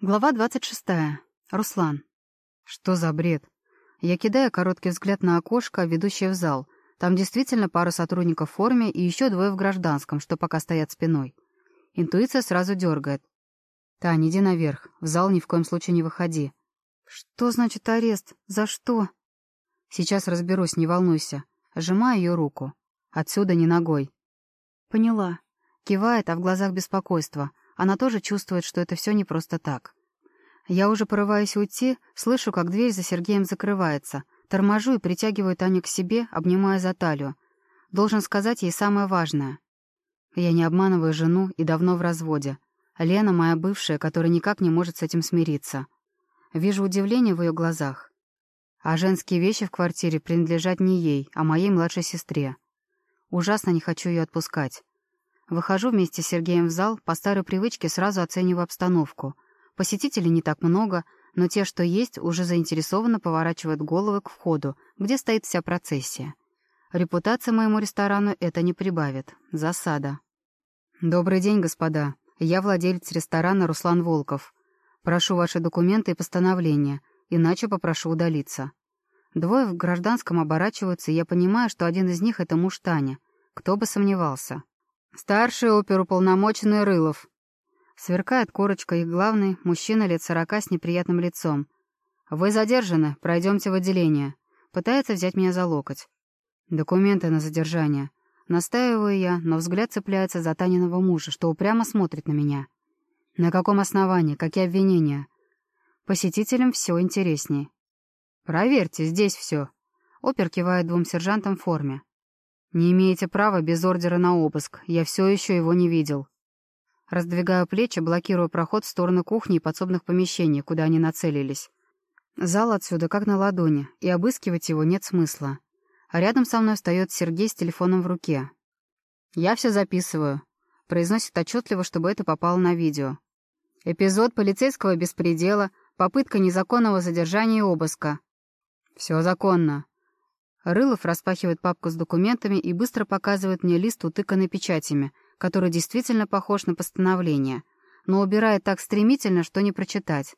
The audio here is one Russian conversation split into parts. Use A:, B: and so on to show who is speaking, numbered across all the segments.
A: Глава 26. Руслан. Что за бред? Я кидаю короткий взгляд на окошко, ведущее в зал. Там действительно пара сотрудников в форме и еще двое в гражданском, что пока стоят спиной. Интуиция сразу дергает. «Тань, иди наверх. В зал ни в коем случае не выходи». «Что значит арест? За что?» «Сейчас разберусь, не волнуйся». Сжимаю ее руку. «Отсюда не ногой». «Поняла». Кивает, а в глазах беспокойство. Она тоже чувствует, что это все не просто так. Я уже порываюсь уйти, слышу, как дверь за Сергеем закрывается. Торможу и притягиваю Таню к себе, обнимая за талию. Должен сказать ей самое важное. Я не обманываю жену и давно в разводе. Лена моя бывшая, которая никак не может с этим смириться. Вижу удивление в ее глазах. А женские вещи в квартире принадлежат не ей, а моей младшей сестре. Ужасно не хочу ее отпускать. Выхожу вместе с Сергеем в зал, по старой привычке сразу оцениваю обстановку. Посетителей не так много, но те, что есть, уже заинтересованно поворачивают головы к входу, где стоит вся процессия. Репутация моему ресторану это не прибавит. Засада. «Добрый день, господа. Я владелец ресторана «Руслан Волков». Прошу ваши документы и постановления, иначе попрошу удалиться». Двое в гражданском оборачиваются, и я понимаю, что один из них — это муж Таня. Кто бы сомневался. Старший оперуполномоченный Рылов. Сверкает корочка их главный, мужчина лет сорока с неприятным лицом. «Вы задержаны, пройдемте в отделение». Пытается взять меня за локоть. Документы на задержание. Настаиваю я, но взгляд цепляется за Таниного мужа, что упрямо смотрит на меня. На каком основании, какие обвинения? Посетителям все интересней. «Проверьте, здесь все». Опер кивает двум сержантам в форме. «Не имеете права без ордера на обыск. Я все еще его не видел». Раздвигаю плечи, блокирую проход в сторону кухни и подсобных помещений, куда они нацелились. Зал отсюда как на ладони, и обыскивать его нет смысла. А рядом со мной встает Сергей с телефоном в руке. «Я все записываю», — произносит отчетливо, чтобы это попало на видео. «Эпизод полицейского беспредела, попытка незаконного задержания и обыска». «Все законно», Рылов распахивает папку с документами и быстро показывает мне лист, утыканный печатями, который действительно похож на постановление, но убирает так стремительно, что не прочитать.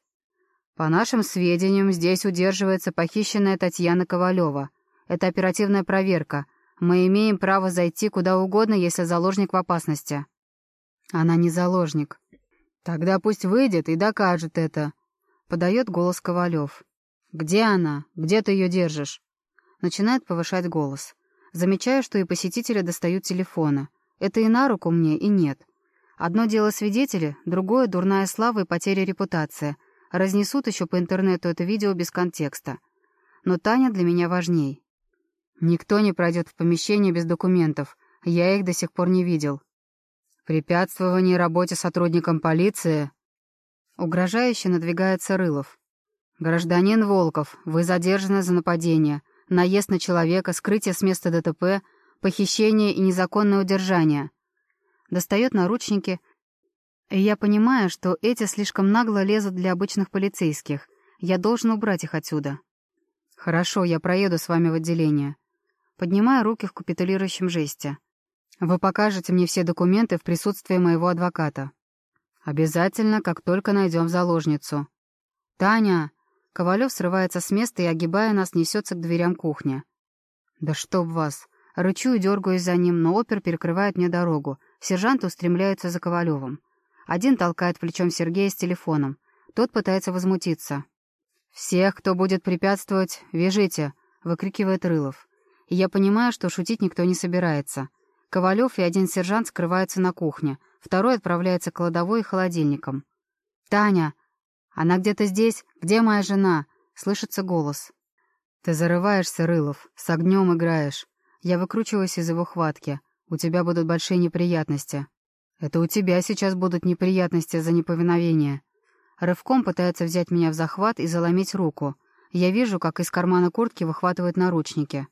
A: По нашим сведениям, здесь удерживается похищенная Татьяна Ковалева. Это оперативная проверка. Мы имеем право зайти куда угодно, если заложник в опасности. Она не заложник. Тогда пусть выйдет и докажет это. Подает голос Ковалев. Где она? Где ты ее держишь? Начинает повышать голос. Замечаю, что и посетители достают телефоны. Это и на руку мне, и нет. Одно дело свидетели, другое — дурная слава и потеря репутации. Разнесут еще по интернету это видео без контекста. Но Таня для меня важней. Никто не пройдет в помещение без документов. Я их до сих пор не видел. Препятствование работе сотрудникам полиции. Угрожающе надвигается Рылов. «Гражданин Волков, вы задержаны за нападение наезд на человека, скрытие с места ДТП, похищение и незаконное удержание. Достает наручники, и я понимаю, что эти слишком нагло лезут для обычных полицейских. Я должен убрать их отсюда. Хорошо, я проеду с вами в отделение. Поднимаю руки в капитулирующем жесте. Вы покажете мне все документы в присутствии моего адвоката. Обязательно, как только найдем заложницу. Таня! Ковалев срывается с места и, огибая нас, несется к дверям кухни. «Да чтоб вас!» Рычу и дергаюсь за ним, но опер перекрывает мне дорогу. Сержанты устремляются за Ковалевым. Один толкает плечом Сергея с телефоном. Тот пытается возмутиться. «Всех, кто будет препятствовать, вяжите!» — выкрикивает Рылов. И я понимаю, что шутить никто не собирается. Ковалев и один сержант скрываются на кухне, второй отправляется к кладовой и холодильникам. «Таня!» «Она где-то здесь? Где моя жена?» — слышится голос. «Ты зарываешься, Рылов, с огнем играешь. Я выкручиваюсь из его хватки. У тебя будут большие неприятности. Это у тебя сейчас будут неприятности за неповиновение». Рывком пытается взять меня в захват и заломить руку. Я вижу, как из кармана куртки выхватывают наручники.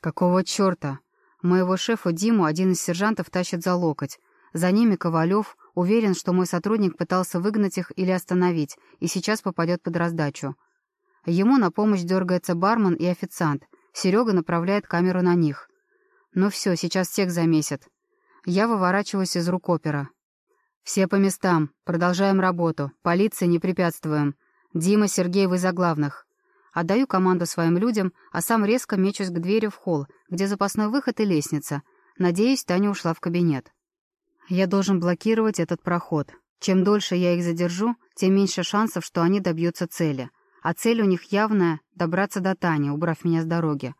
A: «Какого черта?» Моего шефа Диму один из сержантов тащит за локоть. За ними Ковалев, Уверен, что мой сотрудник пытался выгнать их или остановить, и сейчас попадет под раздачу. Ему на помощь дергается бармен и официант. Серега направляет камеру на них. Ну все, сейчас всех замесят. Я выворачиваюсь из рук опера. Все по местам. Продолжаем работу. Полиции не препятствуем. Дима, Сергей, вы за главных. Отдаю команду своим людям, а сам резко мечусь к двери в холл, где запасной выход и лестница. Надеюсь, Таня ушла в кабинет. Я должен блокировать этот проход. Чем дольше я их задержу, тем меньше шансов, что они добьются цели. А цель у них явная — добраться до Тани, убрав меня с дороги.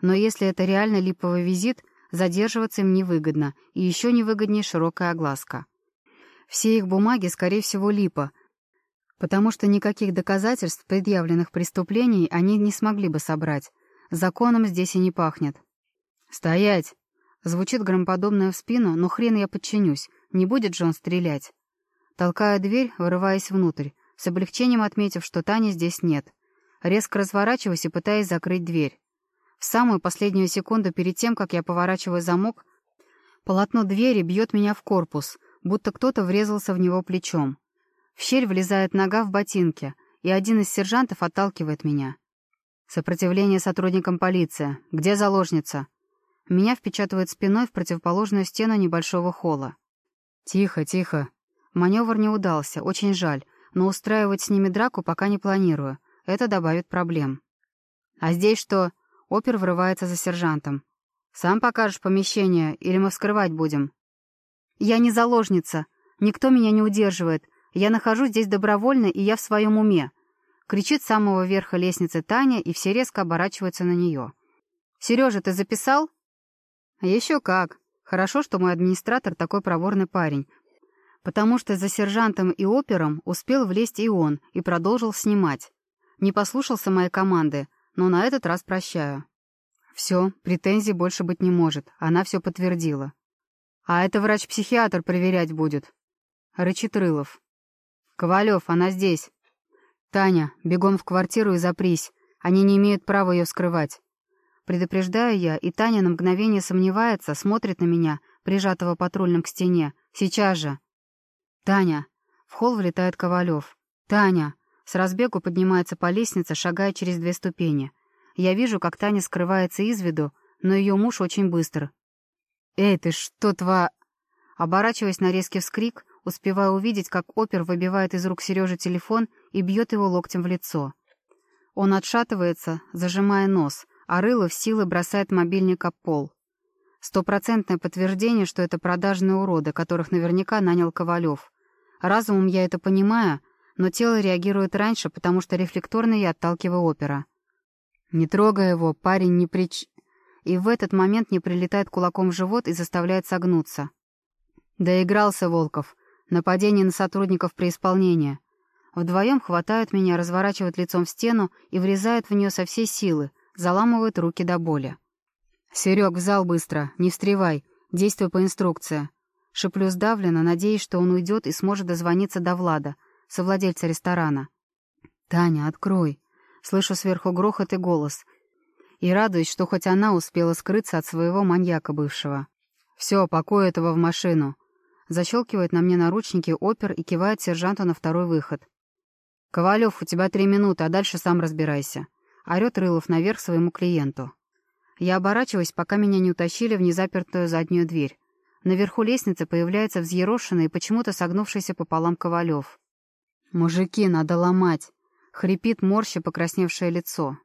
A: Но если это реально липовый визит, задерживаться им невыгодно, и еще невыгоднее широкая огласка. Все их бумаги, скорее всего, липа, потому что никаких доказательств предъявленных преступлений они не смогли бы собрать. Законом здесь и не пахнет. «Стоять!» Звучит громоподобное в спину, но хрен я подчинюсь. Не будет же он стрелять. Толкаю дверь, вырываясь внутрь, с облегчением отметив, что Тани здесь нет. Резко разворачиваюсь и пытаюсь закрыть дверь. В самую последнюю секунду перед тем, как я поворачиваю замок, полотно двери бьет меня в корпус, будто кто-то врезался в него плечом. В щель влезает нога в ботинке, и один из сержантов отталкивает меня. Сопротивление сотрудникам полиции. Где заложница? Меня впечатывает спиной в противоположную стену небольшого холла. Тихо, тихо. Маневр не удался, очень жаль, но устраивать с ними драку пока не планирую. Это добавит проблем. А здесь что? Опер врывается за сержантом. «Сам покажешь помещение, или мы вскрывать будем?» «Я не заложница. Никто меня не удерживает. Я нахожусь здесь добровольно, и я в своем уме». Кричит с самого верха лестницы Таня, и все резко оборачиваются на нее. «Сережа, ты записал?» «Еще как. Хорошо, что мой администратор такой проворный парень, потому что за сержантом и опером успел влезть и он, и продолжил снимать. Не послушался моей команды, но на этот раз прощаю. Все, претензий больше быть не может, она все подтвердила. А это врач-психиатр проверять будет. Рычит Рылов. Ковалев, она здесь. Таня, бегом в квартиру и запрись. Они не имеют права ее скрывать. Предупреждаю я, и Таня на мгновение сомневается, смотрит на меня, прижатого патрульным к стене. Сейчас же. Таня. В холл влетает Ковалев. Таня. С разбегу поднимается по лестнице, шагая через две ступени. Я вижу, как Таня скрывается из виду, но ее муж очень быстр. «Эй, ты что, тва...» Оборачиваясь на резкий вскрик, успеваю увидеть, как опер выбивает из рук Сережи телефон и бьет его локтем в лицо. Он отшатывается, зажимая нос — а Рылов силы бросает мобильник об пол. Стопроцентное подтверждение, что это продажные уроды, которых наверняка нанял Ковалев. Разумом я это понимаю, но тело реагирует раньше, потому что рефлекторно я отталкиваю опера. Не трогая его, парень не прич... И в этот момент не прилетает кулаком в живот и заставляет согнуться. Доигрался Волков. Нападение на сотрудников при исполнении. Вдвоем хватают меня, разворачивают лицом в стену и врезают в нее со всей силы, заламывает руки до боли. «Серег, в зал быстро, не встревай, действуй по инструкции». Шиплю сдавленно, надеясь, что он уйдет и сможет дозвониться до Влада, совладельца ресторана. «Таня, открой!» Слышу сверху грохот и голос. И радуюсь, что хоть она успела скрыться от своего маньяка бывшего. «Все, пакуй этого в машину». Защелкивает на мне наручники опер и кивает сержанту на второй выход. «Ковалев, у тебя три минуты, а дальше сам разбирайся». Орёт Рылов наверх своему клиенту. Я оборачиваюсь, пока меня не утащили в незапертую заднюю дверь. Наверху лестницы появляется взъерошенный и почему-то согнувшийся пополам Ковалев. «Мужики, надо ломать!» — хрипит морща покрасневшее лицо.